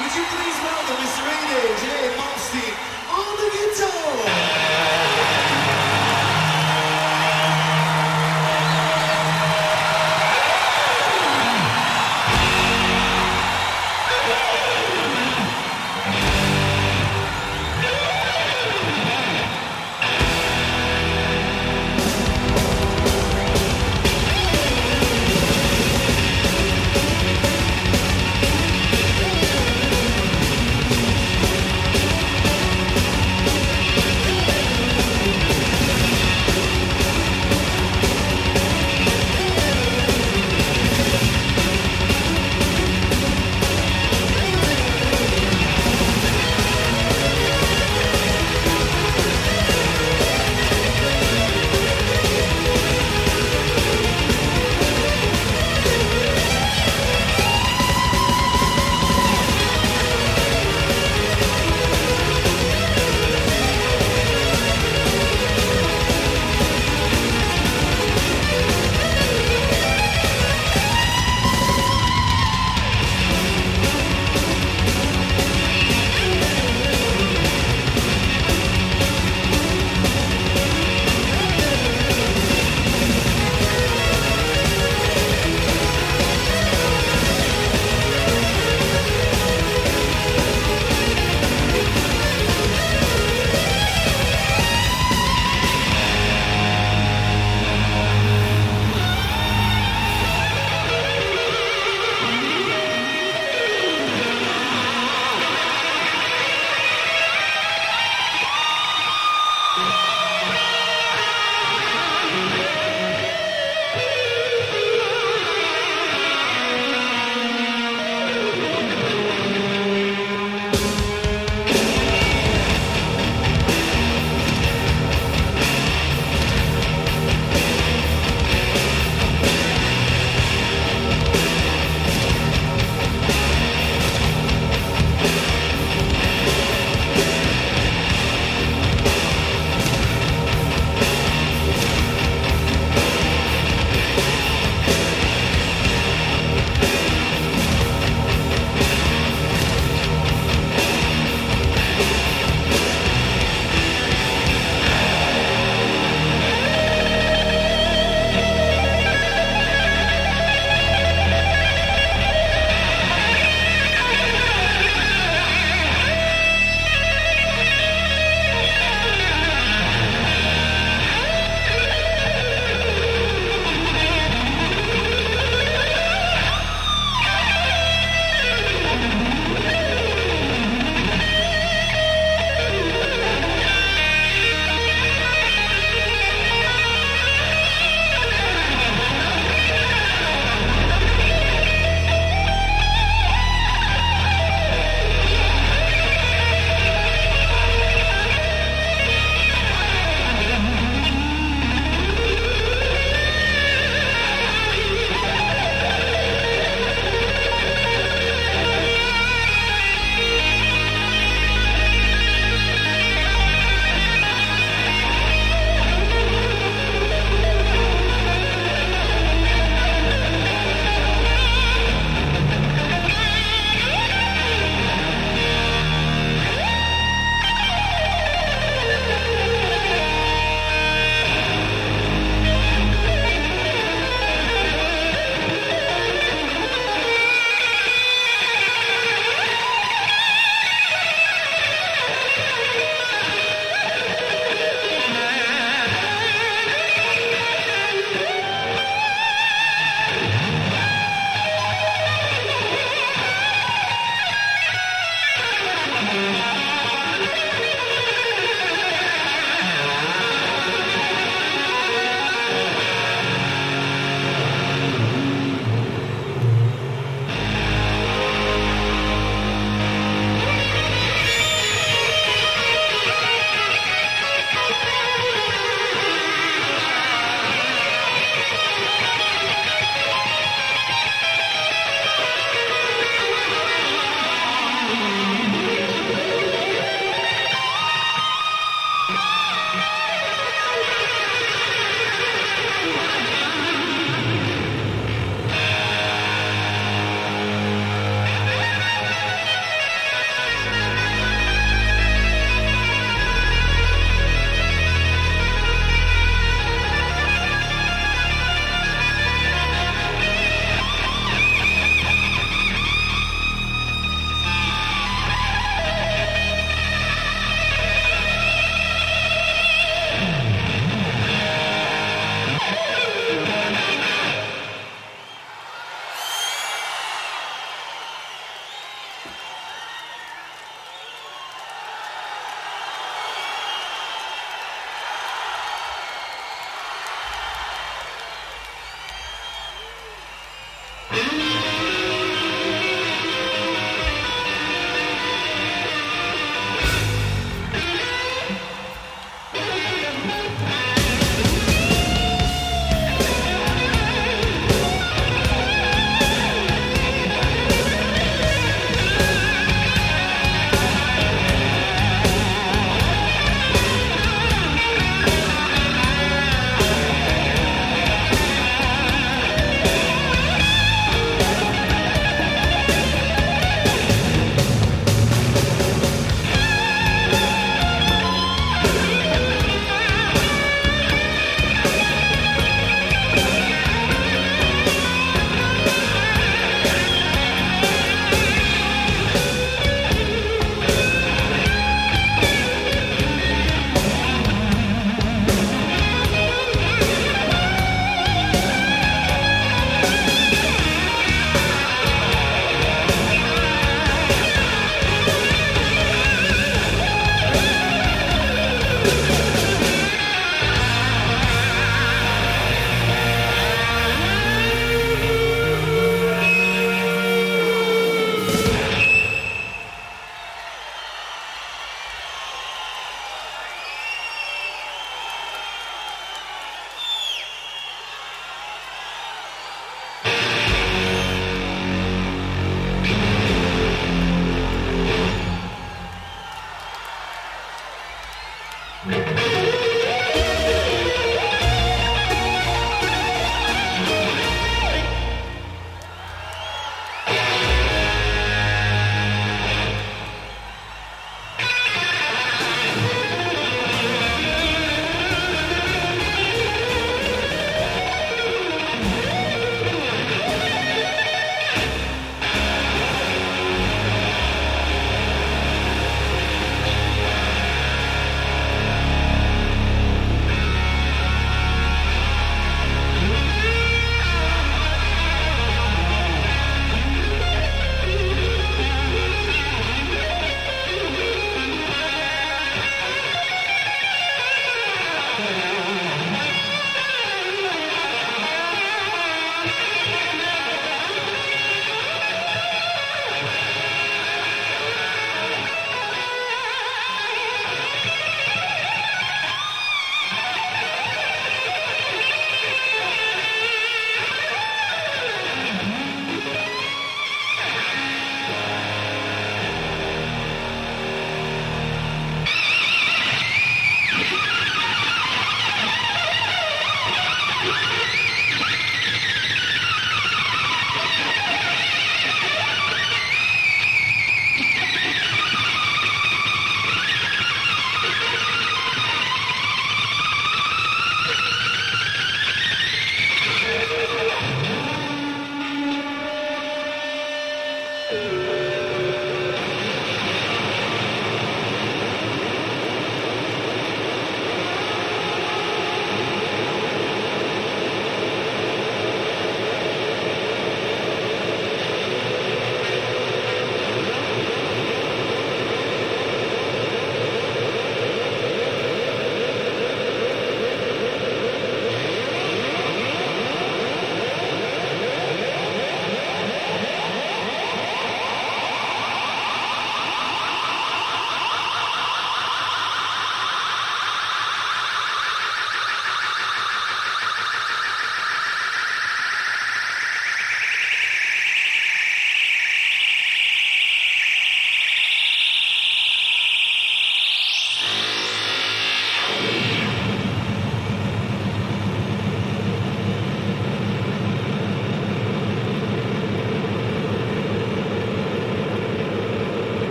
Would you please welcome Mr. AJ Malmsteen on the guitar?